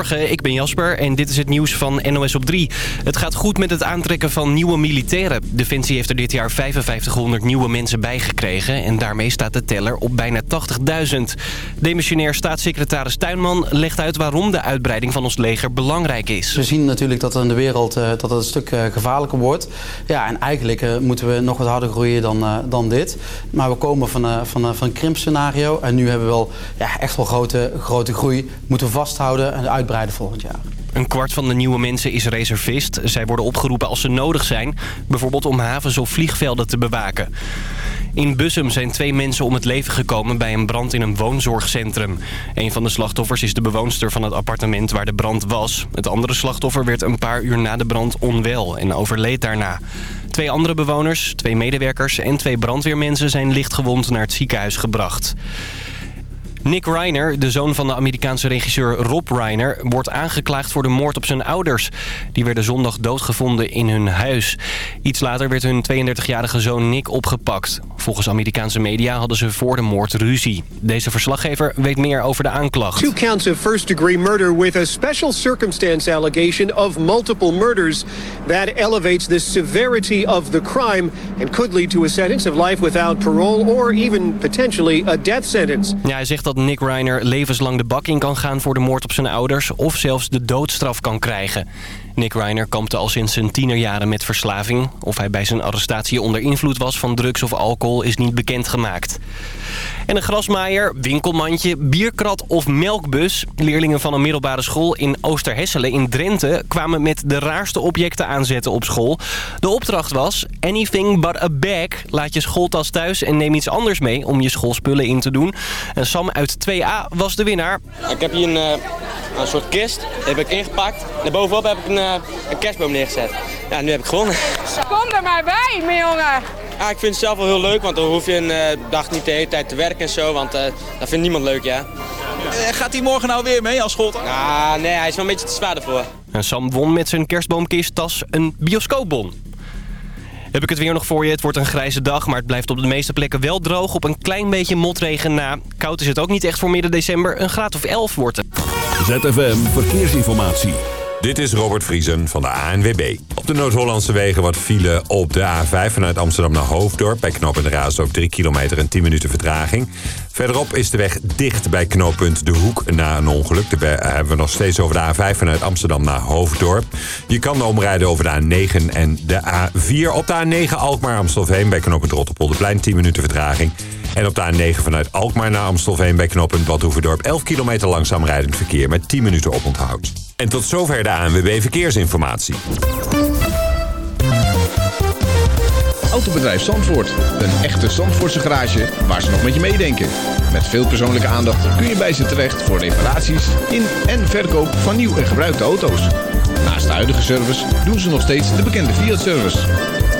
Morgen, ik ben Jasper en dit is het nieuws van NOS op 3. Het gaat goed met het aantrekken van nieuwe militairen. Defensie heeft er dit jaar 5500 nieuwe mensen bijgekregen... en daarmee staat de teller op bijna 80.000. Demissionair staatssecretaris Tuinman legt uit waarom de uitbreiding van ons leger belangrijk is. We zien natuurlijk dat er in de wereld uh, dat het een stuk uh, gevaarlijker wordt. Ja, en eigenlijk uh, moeten we nog wat harder groeien dan, dan dit. Maar we komen van, van, van een krimpscenario en nu hebben we wel ja, echt wel grote, grote groei. Moeten vasthouden en volgend jaar. Een kwart van de nieuwe mensen is reservist. Zij worden opgeroepen als ze nodig zijn. Bijvoorbeeld om havens of vliegvelden te bewaken. In Bussum zijn twee mensen om het leven gekomen bij een brand in een woonzorgcentrum. Een van de slachtoffers is de bewoonster van het appartement waar de brand was. Het andere slachtoffer werd een paar uur na de brand onwel en overleed daarna. Twee andere bewoners, twee medewerkers en twee brandweermensen zijn lichtgewond naar het ziekenhuis gebracht. Nick Reiner, de zoon van de Amerikaanse regisseur Rob Reiner... wordt aangeklaagd voor de moord op zijn ouders. Die werden zondag doodgevonden in hun huis. Iets later werd hun 32-jarige zoon Nick opgepakt. Volgens Amerikaanse media hadden ze voor de moord ruzie. Deze verslaggever weet meer over de aanklacht. Two counts of first-degree murder with a special circumstance allegation of multiple murders. That elevates the severity of the crime... and could lead to a sentence of life without parole... or even potentially a death sentence. Ja, hij zegt dat Nick Reiner levenslang de bak in kan gaan voor de moord op zijn ouders... of zelfs de doodstraf kan krijgen. Nick Reiner kampte al sinds zijn tienerjaren met verslaving. Of hij bij zijn arrestatie onder invloed was van drugs of alcohol is niet bekendgemaakt. En een grasmaaier, winkelmandje, bierkrat of melkbus. Leerlingen van een middelbare school in Oosterhesselen in Drenthe... kwamen met de raarste objecten aanzetten op school. De opdracht was anything but a bag. Laat je schooltas thuis en neem iets anders mee om je schoolspullen in te doen. En Sam uit 2A was de winnaar. Ik heb hier een, uh, een soort kist, die heb ik ingepakt. En bovenop heb ik een, uh, een kerstboom neergezet. Ja, nu heb ik gewonnen. Kom er maar bij, mijn jongen. Ja, ik vind het zelf wel heel leuk, want dan hoef je een uh, dag niet de hele tijd te werken en zo, want uh, dat vindt niemand leuk, ja. Uh, gaat hij morgen nou weer mee als schooltas? Ah, nee, hij is wel een beetje te zwaar ervoor. En Sam won met zijn kerstboomkisttas een bioscoopbon. Heb ik het weer nog voor je. Het wordt een grijze dag, maar het blijft op de meeste plekken wel droog. Op een klein beetje motregen na. Koud is het ook niet echt voor midden december. Een graad of 11 wordt het. ZFM Verkeersinformatie. Dit is Robert Vriesen van de ANWB. Op de Noord-Hollandse wegen wat file op de A5 vanuit Amsterdam naar Hoofddorp. Bij knooppunt Raasdorp 3 kilometer en 10 minuten vertraging. Verderop is de weg dicht bij knooppunt De Hoek na een ongeluk. Daar hebben we nog steeds over de A5 vanuit Amsterdam naar Hoofddorp. Je kan omrijden over de A9 en de A4. Op de A9 Alkmaar-Amstelveen bij knooppunt Rotterpolderplein 10 minuten vertraging. En op de A9 vanuit Alkmaar naar Amstelveen bij knooppunt Badhoevedorp 11 kilometer langzaam rijdend verkeer met 10 minuten oponthoud. En tot zover de ANWB Verkeersinformatie. Autobedrijf Zandvoort. Een echte Zandvoortse garage waar ze nog met je meedenken. Met veel persoonlijke aandacht kun je bij ze terecht voor reparaties in en verkoop van nieuw en gebruikte auto's. Naast de huidige service doen ze nog steeds de bekende Fiat-service.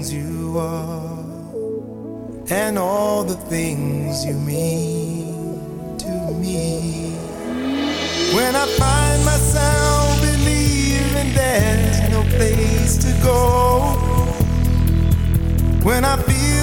things you are and all the things you mean to me. When I find myself believing there's no place to go, when I feel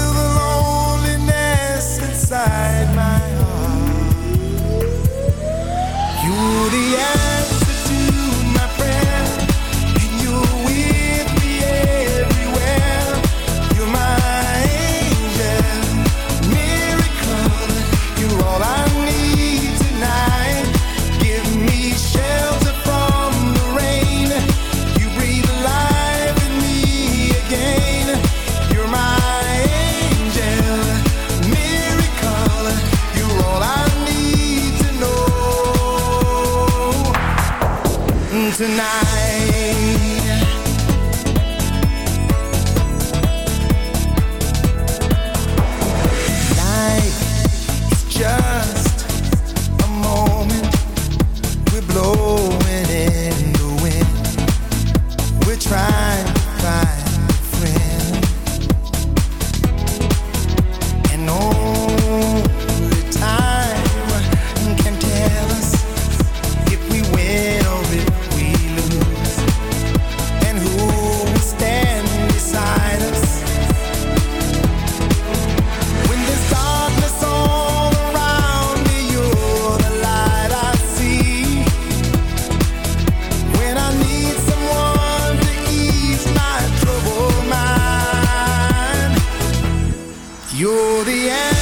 You're the end.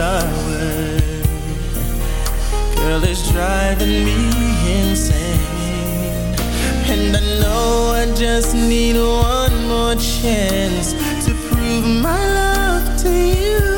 Would. Girl, it's driving me insane. And I know I just need one more chance to prove my love to you.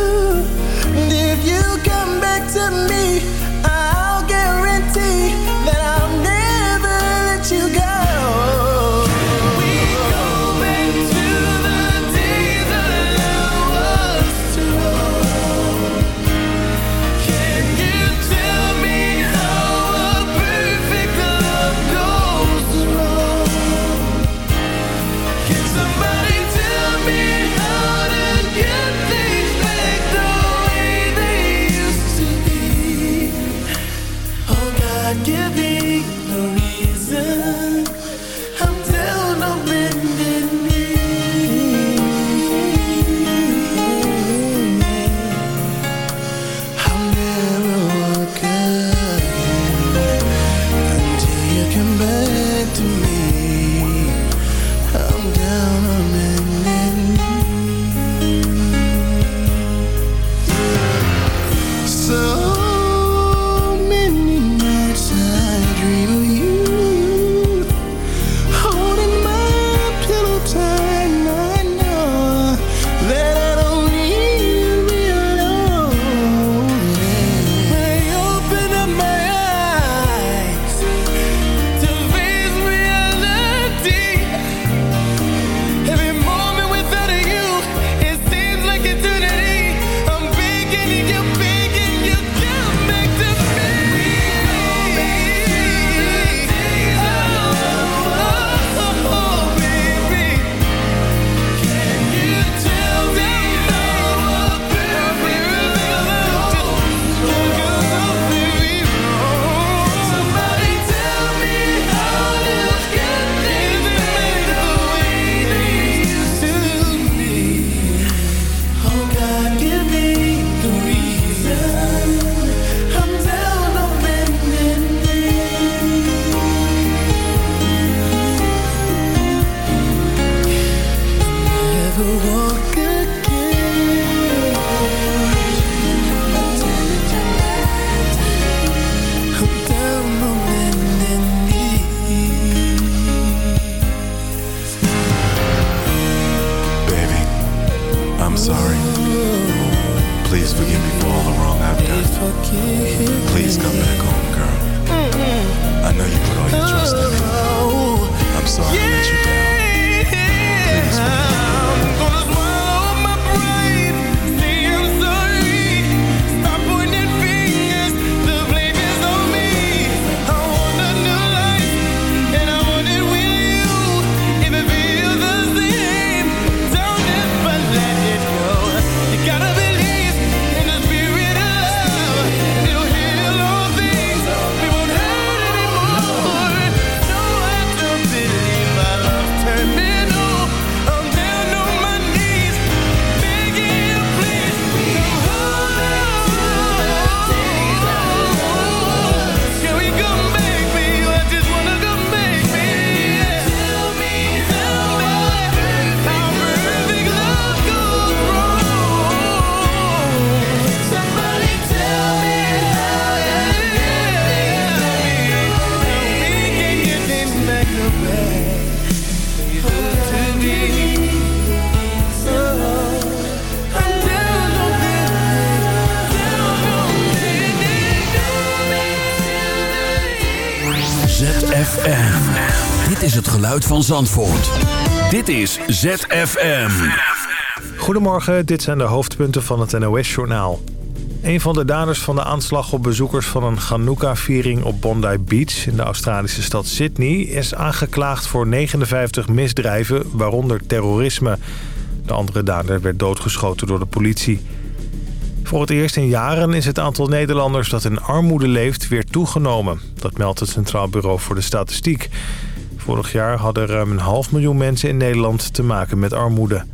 Van Zandvoort. Dit is ZFM. Goedemorgen, dit zijn de hoofdpunten van het NOS-journaal. Een van de daders van de aanslag op bezoekers van een Hanukkah-viering op Bondi Beach... in de Australische stad Sydney... is aangeklaagd voor 59 misdrijven, waaronder terrorisme. De andere dader werd doodgeschoten door de politie. Voor het eerst in jaren is het aantal Nederlanders dat in armoede leeft weer toegenomen. Dat meldt het Centraal Bureau voor de Statistiek. Vorig jaar hadden ruim een half miljoen mensen in Nederland te maken met armoede.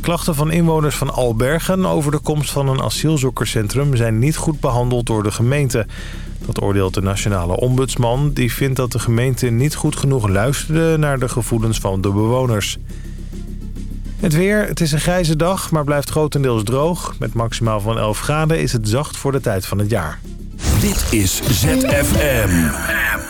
Klachten van inwoners van Albergen over de komst van een asielzoekerscentrum zijn niet goed behandeld door de gemeente. Dat oordeelt de nationale ombudsman. Die vindt dat de gemeente niet goed genoeg luisterde naar de gevoelens van de bewoners. Het weer, het is een grijze dag, maar blijft grotendeels droog. Met maximaal van 11 graden is het zacht voor de tijd van het jaar. Dit is ZFM.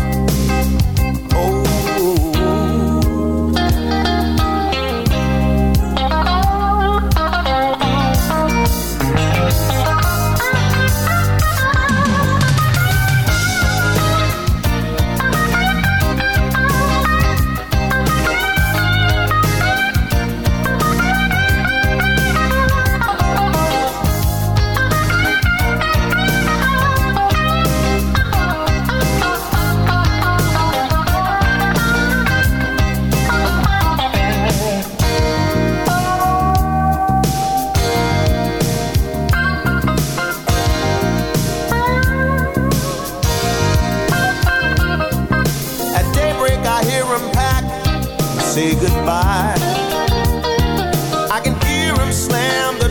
Hear him slam the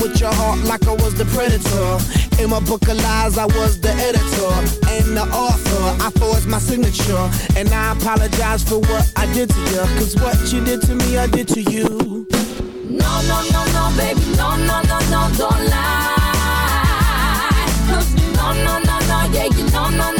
With your heart like I was the predator. In my book of lies, I was the editor And the author, I forged my signature And I apologize for what I did to you Cause what you did to me, I did to you. No, no, no, no, baby, no, no, no, no, don't lie. No, no, no, no, yeah, you no, no, no,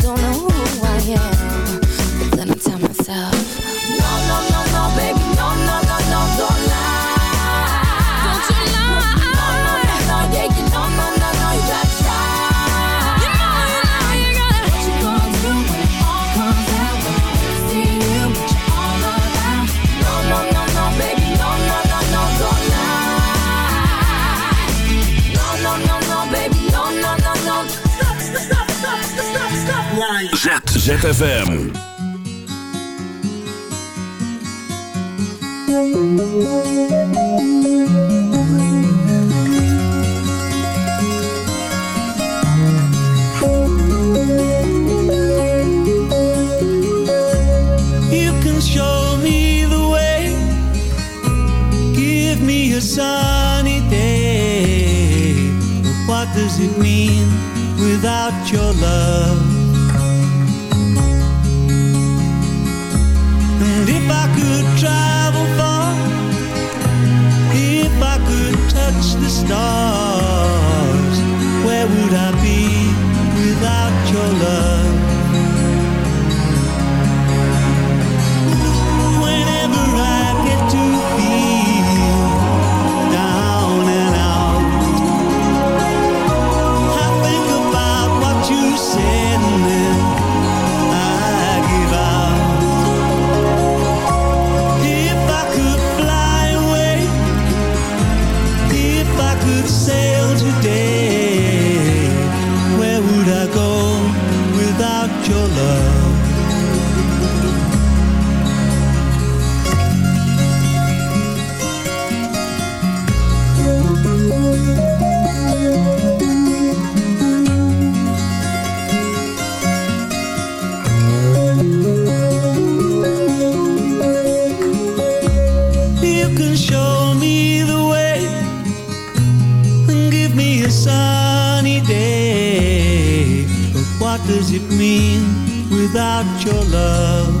ZFM. sunny day But what does it mean without your love? travel far. If I could touch the stars Where would I be without your love? about your love.